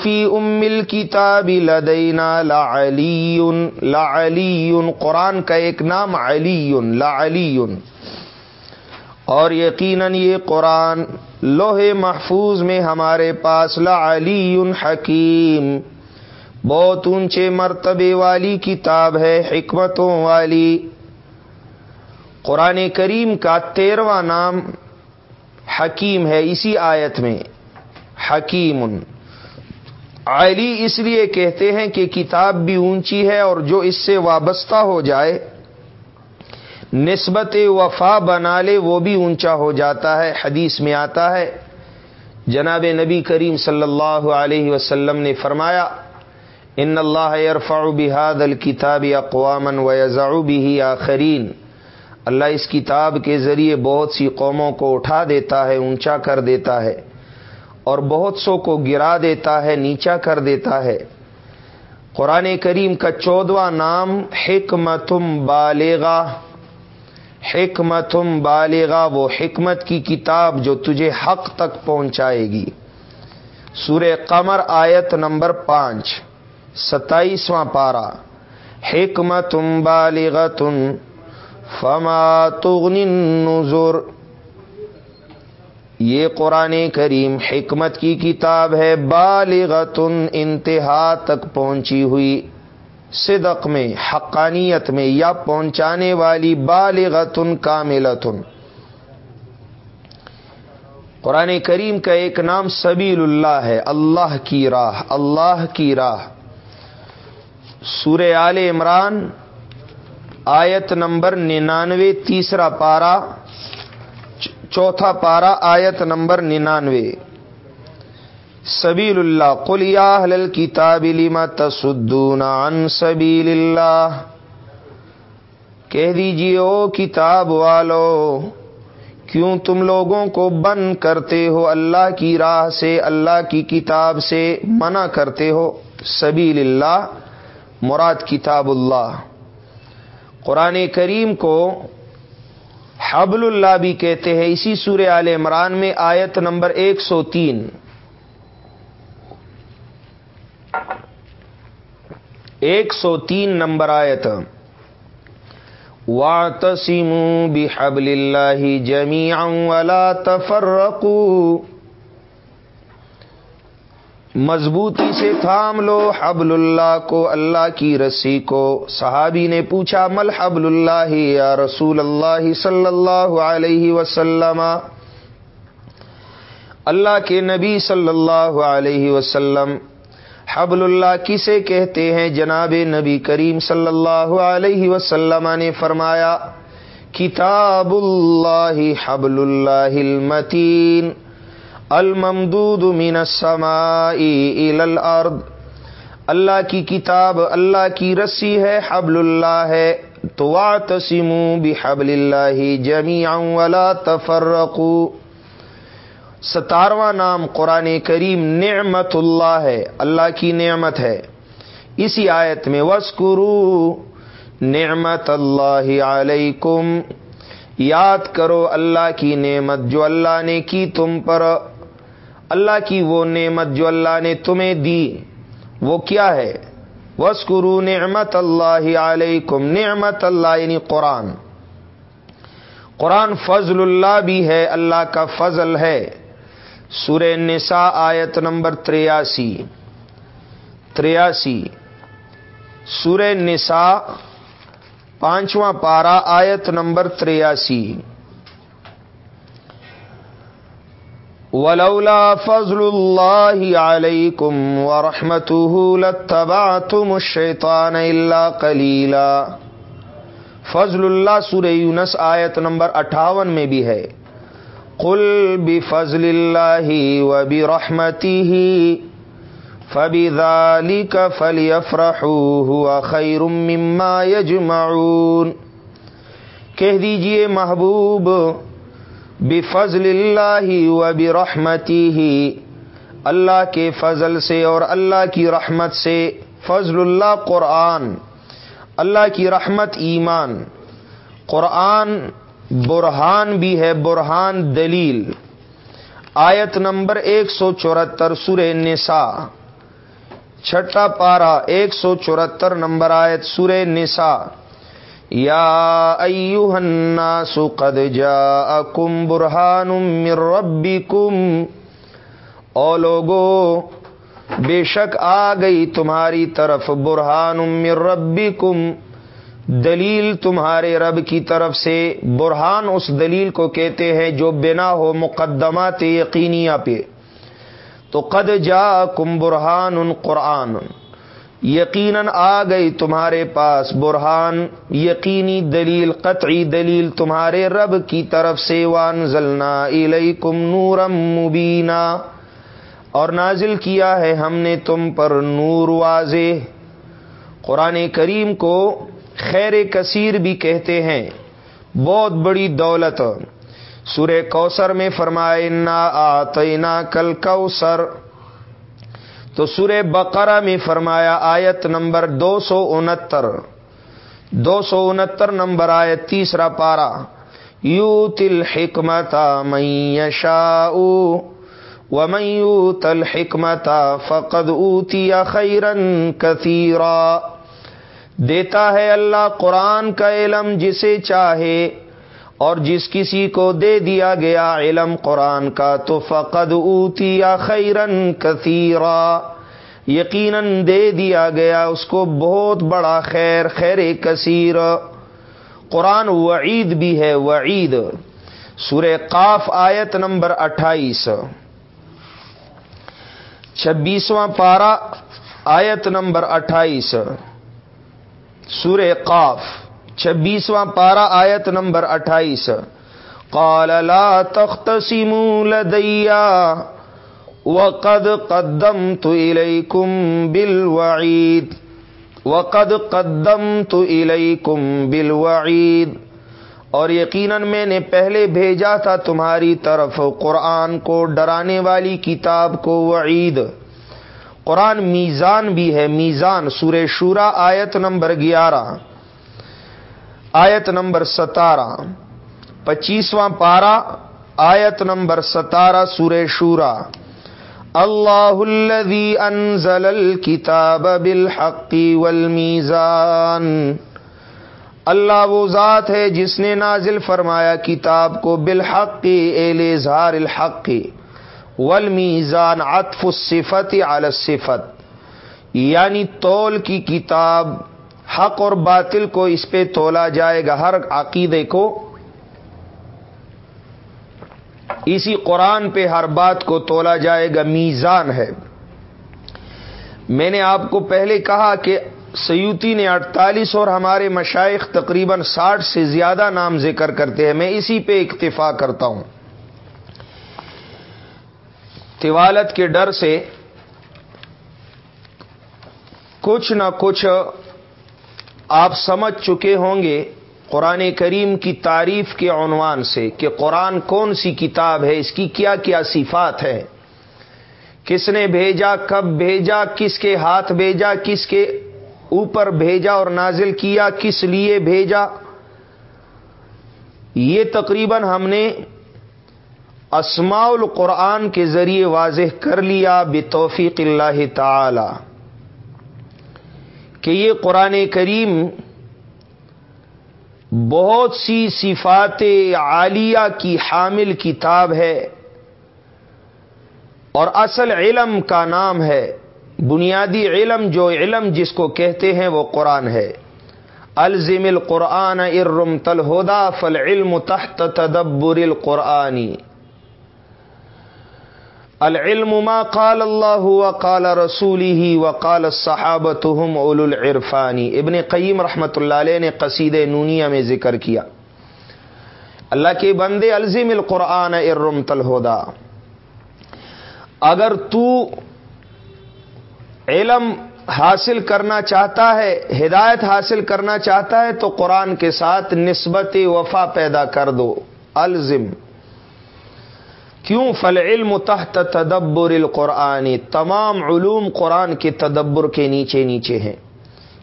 فِي أُمِّ الْكِتَابِ لَدَيْنَا لَعَلِيٌّ لَعَلِيٌّ، قرآن کا ایک نام علی لعلی اور یقیناً یہ قرآن لوہے محفوظ میں ہمارے پاس لعلی حکیم۔ بہت اونچے مرتبے والی کتاب ہے، حکمتوں والی۔ قرآن کریم کا تیرواں نام حکیم ہے اسی آیت میں، حکیم۔ علی اس لیے کہتے ہیں کہ کتاب بھی اونچی ہے اور جو اس سے وابستہ ہو جائے، نسبت وفا بنا لے، وہ بھی اونچا ہو جاتا ہے۔ حدیث میں آتا ہے، جناب نبی کریم صلی اللہ علیہ وسلم نے فرمایا، ان اللہ یرفع بحاد الکتاب اقوام و بھی آخرین اللہ اس کتاب کے ذریعے بہت سی قوموں کو اٹھا دیتا ہے، اونچا کر دیتا ہے، اور بہت سو کو گرا دیتا ہے، نیچا کر دیتا ہے۔ قرآن کریم کا چودواں نام حکمتم بالغا حکمتم بالغا وہ حکمت کی کتاب جو تجھے حق تک پہنچائے گی۔ سورہ قمر آیت نمبر پانچ، ستائیسواں پارا حکمتم بالغتن۔ فما تغنی النظر یہ قرآن کریم حکمت کی کتاب ہے، بالغتن انتہا تک پہنچی ہوئی۔ صدق میں، حقانیت میں یا پہنچانے والی بالغتن کاملتن۔ قرآن کریم کا ایک نام سبیل اللہ ہے، اللہ کی راہ، اللہ کی راہ۔ سور آل عمران آیت نمبر ننانوے، تیسرا پارا چوتھا پارا، آیت نمبر ننانوے۔ سبیل اللہ قلیا حل کتاب لما تصدون عن سبیل اللہ کہہ دیجیے او کتاب والو، کیوں تم لوگوں کو بند کرتے ہو؟ اللہ کی راہ سے، اللہ کی کتاب سے منع کرتے ہو؟ سبیل اللہ مراد کتاب اللہ۔ قرآن کریم کو حبل اللہ بھی کہتے ہیں۔ اسی سور عال عمران میں آیت نمبر ایک سو تین۔ ایک سو تین نمبر آیت۔ وا تسیم بھی حبل اللہ جمی ولا تفرقو مضبوطی سے تھام لو حبل اللہ کو، اللہ کی رسی کو۔ صحابی نے پوچھا، مل حبل اللہ یا رسول اللہ صلی اللہ علیہ وسلم؟ اللہ کے نبی صلی اللہ علیہ وسلم، حبل اللہ کسے کہتے ہیں؟ جناب نبی کریم صلی اللہ علیہ وسلم نے فرمایا، کتاب اللہ حبل اللہ المتین۔ الممدود من السماء الى الارض اللہ کی کتاب، اللہ کی رسی ہے، حبل اللہ ہے۔ تو واعتصموا بحبل اللہ جميعا ولا تفرقوا ستارواں نام قرآن کریم نعمت اللہ ہے، اللہ کی نعمت ہے۔ اسی آیت میں وسکرو نعمت اللہ علیکم۔ یاد کرو اللہ کی نعمت جو اللہ نے کی تم پر۔ اللہ کی وہ نعمت جو اللہ نے تمہیں دی، وہ کیا ہے؟ وسکرو نعمت اللہ علیکم نعمت اللہ یعنی قرآن۔ قرآن فضل اللہ بھی ہے، اللہ کا فضل ہے۔ سور نساء آیت نمبر تریاسی۔ تریاسی۔ سور نساء پانچواں پارا آیت نمبر تریاسی۔ ولولا فضل اللہ علیکم ورحمته لاتبعتم الشیطان الا قلیلا فضل اللہ سورہ یونس آیت نمبر اٹھاون میں بھی ہے. قل بفضل اللہ وبرحمته، فبذلك فليفرحوا، هو خير مما يجمعون. کہہ دیجیے محبوب بفضل اللہ و برحمتی ہی اللہ کے فضل سے اور اللہ کی رحمت سے فضل اللہ قرآن، اللہ کی رحمت ایمان۔ قرآن برہان بھی ہے، برہان دلیل۔ آیت نمبر ایک سو چورہتر سور نسا چھٹا پارا ایک سو چورہتر نمبر آیت سور نسا یا ایوہ الناس قد جاءکم برہان من ربکم او لوگو، بے شک آ گئی تمہاری طرف برہان من ربکم. دلیل تمہارے رب کی طرف سے برہان اس دلیل کو کہتے ہیں جو بنا ہو مقدمات یقینیہ پہ. تو قد جا کم برہان قرآن. یقیناً آ گئی تمہارے پاس برہان، یقینی دلیل، قطعی دلیل تمہارے رب کی طرف سے وان ضلع الیکم نورم مبینہ اور نازل کیا ہے ہم نے تم پر نور واضح۔ قرآن کریم کو خیر کثیر بھی کہتے ہیں، بہت بڑی دولت۔ سورہ کوثر میں فرمائے نا آتینا کل کوثر تو سورہ بقرہ میں فرمایا آیت نمبر دو سو انہتر، دو سو انہتر نمبر آیت تیسرا پارا یو تل حکمتا میشا و میو تل حکمتا فقد اوتی خیرن کثیرا۔ دیتا ہے اللہ قرآن کا علم جسے چاہے اور جس کسی کو دے دیا گیا علم قرآن کا تو فقد اوتی یا خیرن کثیرا۔ یقیناً دے دیا گیا اس کو بہت بڑا خیر خیر کثیر۔ قرآن وعید بھی ہے، وعید۔ سورہ قاف آیت نمبر اٹھائیس۔ چھبیسواں پارا آیت نمبر اٹھائیس۔ سورہ قاف۔ چھبیسواں پارا آیت نمبر اٹھائیس۔ قال لا تختصموا لدیا وقد قدم تو کم بل وعید وقد قدم تو کم بل اور یقیناً میں نے پہلے بھیجا تھا تمہاری طرف قرآن کو، ڈرانے والی کتاب کو وعید۔ قرآن میزان بھی ہے، میزان، سورہ شورا آیت نمبر گیارہ۔ آیت نمبر ستارہ، پچیسواں پارا آیت نمبر ستارہ، سورہ شورا۔ اللہ الذي انزل الكتاب بالحق والمیزان۔ اللہ وہ ذات ہے جس نے نازل فرمایا کتاب کو بالحق اظہار الحق ول میزان عطف صفت صفت یعنی تول کی کتاب حق اور باطل کو اس پہ تولا جائے گا، ہر عقیدے کو۔ اسی قرآن پہ ہر بات کو تولا جائے گا، میزان ہے۔ میں نے آپ کو پہلے کہا کہ سیوتی نے اڑتالیس اور ہمارے مشائق تقریباً ساٹھ سے زیادہ نام ذکر کرتے ہیں۔ میں اسی پہ اکتفا کرتا ہوں۔ طوالت کے ڈر سے کچھ نہ کچھ آپ سمجھ چکے ہوں گے قرآن کریم کی تعریف کے عنوان سے کہ قرآن کون سی کتاب ہے، اس کی کیا کیا صفات ہے کس نے بھیجا، کب بھیجا، کس کے ہاتھ بھیجا، کس کے اوپر بھیجا اور نازل کیا، کس لیے بھیجا؟ یہ تقریباً ہم نے اسماع القرآن کے ذریعے واضح کر لیا، بتوفیق اللہ تعالی۔ کہ یہ قرآن کریم بہت سی صفات عالیہ کی حامل کتاب ہے اور اصل علم کا نام ہے، بنیادی علم جو علم جس کو کہتے ہیں وہ قرآن ہے۔ الزم القرآن ارم تلہدا فل علم تحت تدبر القرآنی العلم ما قال اللہ وقال رسولی ہی وقال صحابت اول العرفانی ابن قیم رحمۃ اللہ علیہ نے قصید نونیا میں ذکر کیا. اللہ کے بندے الزم القرآن ارم تلہدا اگر تو علم حاصل کرنا چاہتا ہے، ہدایت حاصل کرنا چاہتا ہے، تو قرآن کے ساتھ نسبت وفا پیدا کر دو. الزم. کیوں فل علم تحت تدبر القرآنی تمام علوم قرآن کے تدبر کے نیچے نیچے ہیں۔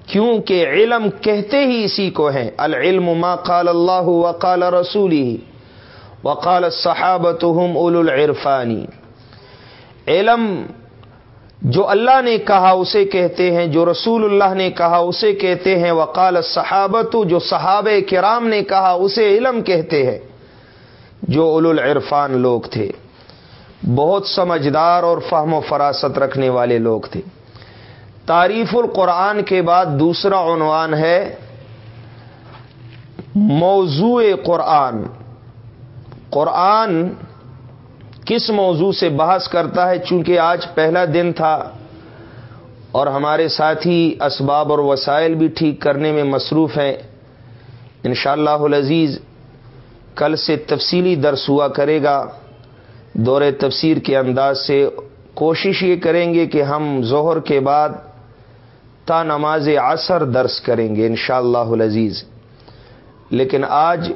کیونکہ علم کہتے ہی اسی کو ہیں۔ العلم ما قال اللہ وقال رسولی وقال صحابت اول العرفانی علم جو اللہ نے کہا اسے کہتے ہیں، جو رسول اللہ نے کہا اسے کہتے ہیں۔ وقال صحابت جو صحاب کرام نے کہا اسے علم کہتے ہیں۔ جو اول العرفان لوگ تھے۔ بہت سمجھدار اور فہم و فراست رکھنے والے لوگ تھے۔ تعریف القرآن کے بعد دوسرا عنوان ہے، موضوع قرآن۔ قرآن کس موضوع سے بحث کرتا ہے؟ چونکہ آج پہلا دن تھا اور ہمارے ساتھی اسباب اور وسائل بھی ٹھیک کرنے میں مصروف ہیں۔ انشاءاللہ اللہ العزیز کل سے تفصیلی درس ہوا کرے گا۔ دور تفسیر کے انداز سے کوشش یہ کریں گے کہ ہم ظہر کے بعد تا نماز عصر درس کریں گے انشاءاللہ اللہ العزیز۔ لیکن آج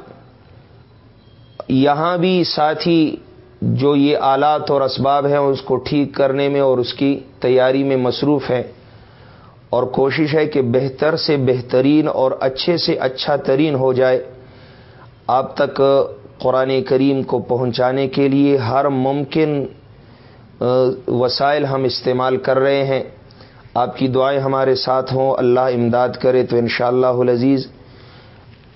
یہاں بھی ساتھی جو یہ آلات اور اسباب ہیں اس کو ٹھیک کرنے میں اور اس کی تیاری میں مصروف ہیں۔ اور کوشش ہے کہ بہتر سے بہترین اور اچھے سے اچھا ترین ہو جائے۔ آپ تک قرآن کریم کو پہنچانے کے لیے ہر ممکن وسائل ہم استعمال کر رہے ہیں۔ آپ کی دعائیں ہمارے ساتھ ہوں۔ اللہ امداد کرے تو انشاءاللہ اللہ عزیز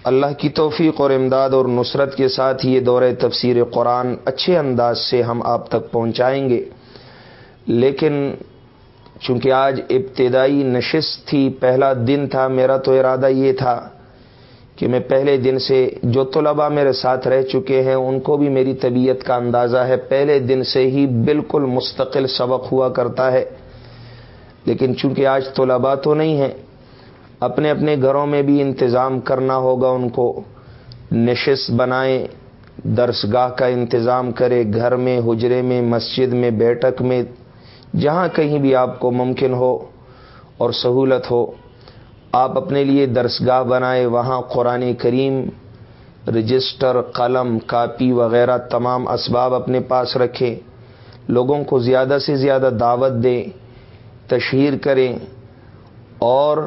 اللہ کی توفیق اور امداد اور نصرت کے ساتھ یہ دور تفسیر قرآن اچھے انداز سے ہم آپ تک پہنچائیں گے۔ لیکن چونکہ آج ابتدائی نشست تھی، پہلا دن تھا، میرا تو ارادہ یہ تھا کہ میں پہلے دن سے جو طلباء میرے ساتھ رہ چکے ہیں، ان کو بھی میری طبیعت کا اندازہ ہے۔ پہلے دن سے ہی بالکل مستقل سبق ہوا کرتا ہے۔ لیکن چونکہ آج طلباء تو نہیں ہیں، اپنے اپنے گھروں میں بھی انتظام کرنا ہوگا ان کو۔ نشست بنائیں، درسگاہ کا انتظام کرے گھر میں، حجرے میں، مسجد میں، بیٹھک میں، جہاں کہیں بھی آپ کو ممکن ہو اور سہولت ہو۔ آپ اپنے لیے درسگاہ بنائے، وہاں قرآن کریم، رجسٹر، قلم، کاپی وغیرہ تمام اسباب اپنے پاس رکھیں لوگوں کو زیادہ سے زیادہ دعوت دیں تشہیر کریں اور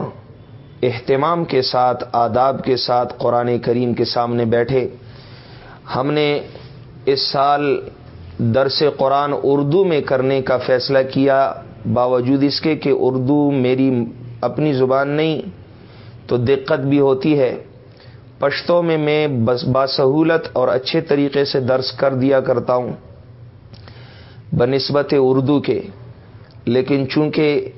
اہتمام کے ساتھ، آداب کے ساتھ قرآن کریم کے سامنے بیٹھے۔ ہم نے اس سال درس قرآن اردو میں کرنے کا فیصلہ کیا، باوجود اس کے کہ اردو میری اپنی زبان نہیں، تو دقت بھی ہوتی ہے۔ پشتوں میں میں بس باسہولت اور اچھے طریقے سے درس کر دیا کرتا ہوں، بنسبت اردو کے۔ لیکن چونکہ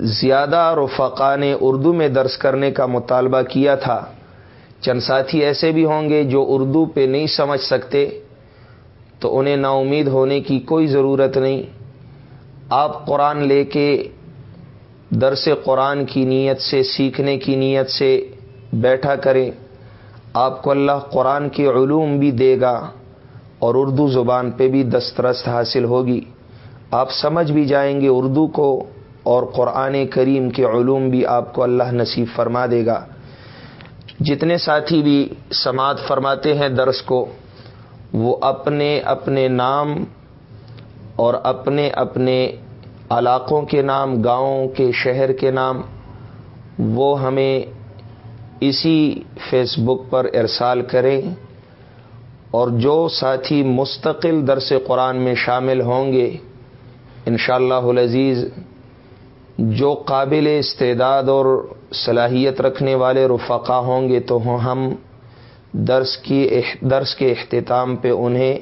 زیادہ رفقا نے اردو میں درس کرنے کا مطالبہ کیا تھا، چند ساتھی ایسے بھی ہوں گے جو اردو پہ نہیں سمجھ سکتے، تو انہیں نا امید ہونے کی کوئی ضرورت نہیں۔ آپ قرآن لے کے درس قرآن کی نیت سے، سیکھنے کی نیت سے بیٹھا کریں۔ آپ کو اللہ قرآن کے علوم بھی دے گا اور اردو زبان پہ بھی دسترست حاصل ہوگی۔ آپ سمجھ بھی جائیں گے اردو کو اور قرآن کریم کے علوم بھی آپ کو اللہ نصیب فرما دے گا۔ جتنے ساتھی بھی سماعت فرماتے ہیں درس کو، وہ اپنے اپنے نام اور اپنے اپنے علاقوں کے نام، گاؤں کے شہر کے نام، وہ ہمیں اسی فیس بک پر ارسال کریں اور جو ساتھی مستقل درس قرآن میں شامل ہوں گے، انشاءاللہ اللہ العزیز، جو قابل استعداد اور صلاحیت رکھنے والے رفقا ہوں گے تو ہم درس کی درس کے اختتام پہ انہیں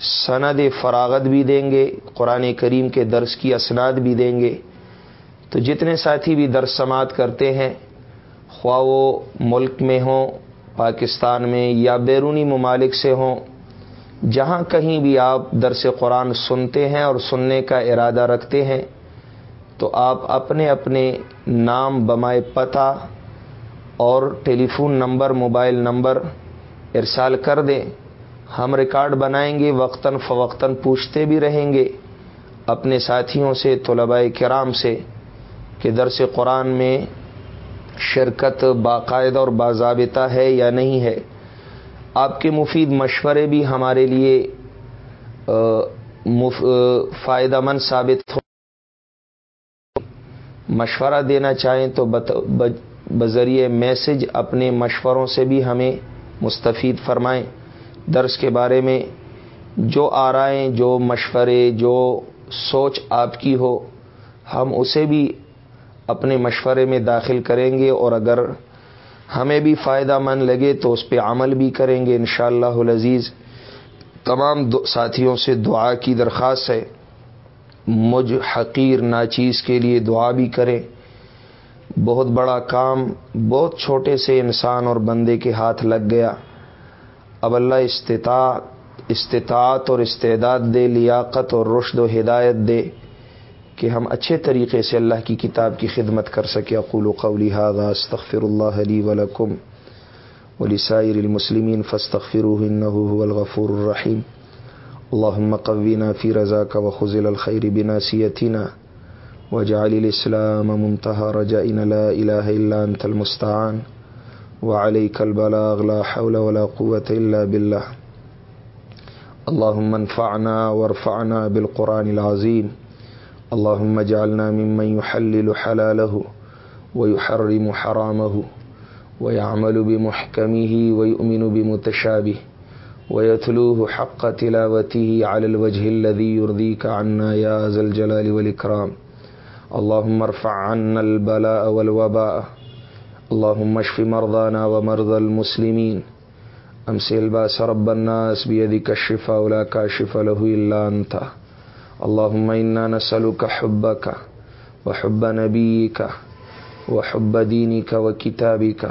سند فراغت بھی دیں گے، قرآن کریم کے درس کی اسناد بھی دیں گے۔ تو جتنے ساتھی بھی درس سماعت کرتے ہیں، خواہ وہ ملک میں ہوں، پاکستان میں یا بیرونی ممالک سے ہوں، جہاں کہیں بھی آپ درس قرآن سنتے ہیں اور سننے کا ارادہ رکھتے ہیں، تو آپ اپنے اپنے نام بمائے پتہ اور telephone number, mobile number ارسال کر دیں۔ ہم ریکارڈ بنائیں گے، وقتاً فوقتاً پوچھتے بھی رہیں گے اپنے ساتھیوں سے، طلباء کرام سے کہ درس قرآن میں شرکت باقاعدہ اور باضابطہ ہے یا نہیں ہے۔ آپ کے مفید مشورے بھی ہمارے لیے فائدہ مند ثابت ہو، مشورہ دینا چاہیں تو بذریعے میسج اپنے مشوروں سے بھی ہمیں مستفید فرمائیں۔ درس کے بارے میں جو آرائیں، جو مشورے، جو سوچ آپ کی ہو، ہم اسے بھی اپنے مشورے میں داخل کریں گے اور اگر ہمیں بھی فائدہ مند لگے تو اس پہ عمل بھی کریں گے انشاءاللہ اللہ العزیز۔ تمام ساتھیوں سے دعا کی درخواست ہے۔ مجھ حقیر ناچیز کے لیے دعا بھی کریں۔ بہت بڑا کام، بہت چھوٹے سے انسان اور بندے کے ہاتھ لگ گیا۔ اب اللہ استطاعت استطاعت اور استعداد دے، لیاقت اور رشد و ہدایت دے کہ ہم اچھے طریقے سے اللہ کی کتاب کی خدمت کر سکے اقول و قولی هذا استغفر اللہ علی ولکم ولسائر المسلمین فاستغفروه انه هو الغفور الرحیم۔ اللهم قوینا فی رضاک وخزل الخیر بناسیتنا وجعل الاسلام منتهى رجائنا لا اله الا انت المستعان۔ وعليك البلاغ لا حول ولا قوه الا بالله. اللهم انفعنا وارفعنا بالقران العظيم. اللهم اجعلنا ممن يحلل حلاله ويحرم حرامه ويعمل بمحكمه ويؤمن بمتشابه ويتلوه حق تلاوته على الوجه الذي يرضيك عنا يا ذا الجلال والإكرام. اللهم ارفع عنا البلاء والوباء اللهم اشف مرضانا ومرضى المسلمين. امس الباس رب الناس بيدك الشفاء ولا كاشف له الا انت اللهم انا نسالك حبك وحب نبيك وحب دينك وكتابك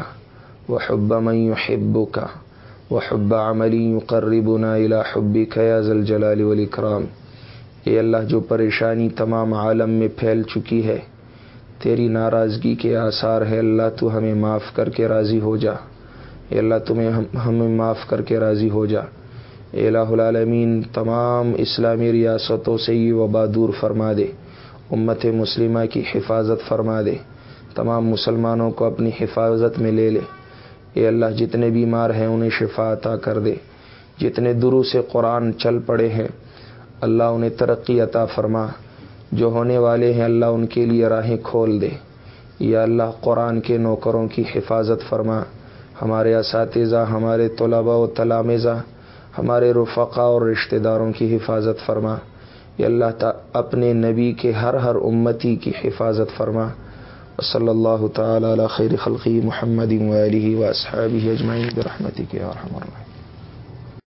وحب من يحبك وحب عمل يقربنا الى حبك يا ذا الجلال والاكرام اے اللہ جو پریشانی تمام عالم میں پھیل چکی ہے تیری ناراضگی کے آثار ہے اللہ تو ہمیں معاف کر کے راضی ہو جا۔ اے اللہ، تمہیں ہمیں معاف کر کے راضی ہو جا۔ اے الہ العالمین، تمام اسلامی ریاستوں سے یہ وبا دور فرما دے۔ امت مسلمہ کی حفاظت فرما دے۔ تمام مسلمانوں کو اپنی حفاظت میں لے لے۔ اے اللہ، جتنے بیمار ہیں انہیں شفا عطا کر دے۔ جتنے درو سے قرآن چل پڑے ہیں، اللہ انہیں ترقی عطا فرما۔ جو ہونے والے ہیں، اللہ ان کے لیے راہیں کھول دے۔ یا اللہ، قرآن کے نوکروں کی حفاظت فرما۔ ہمارے اساتذہ، ہمارے طلباء و تلامزہ ہمارے رفقا اور رشتہ داروں کی حفاظت فرما۔ یا اللہ تا، اپنے نبی کے ہر ہر امتی کی حفاظت فرما۔ صلی اللہ تعالی علی خیر خلقی محمد و علیہ و صحابی اجمعین برحمتی کے اور